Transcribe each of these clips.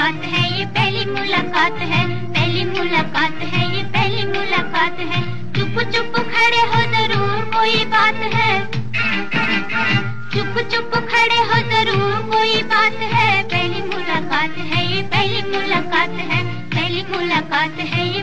मुलाकात है, ये पहली मुलाकात है, पहली मुलाकात है, ये पहली मुलाकात है। चुप चुप खड़े हो ज़रूर, कोई बात है। चुप चुप खड़े हो ज़रूर, कोई बात है। पहली मुलाकात है, ये पहली मुलाकात है, पहली मुलाकात है, ये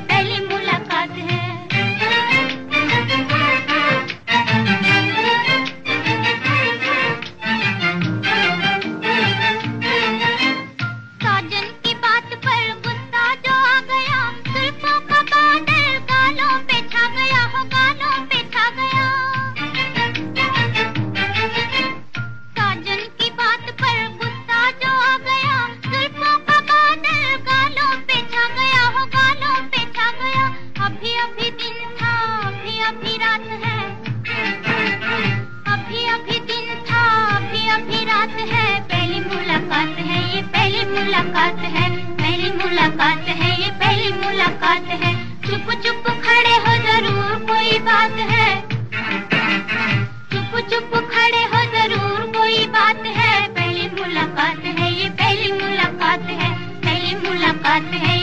मुलाकात है मेरी मुलाकात है, ये पहली मुलाकात है। चुप चुप खड़े हो ज़रूर कोई बात है। चुप चुप खड़े हो ज़रूर कोई बात है। पहली मुलाकात है, ये पहली मुलाकात है, पहली मुलाकात है।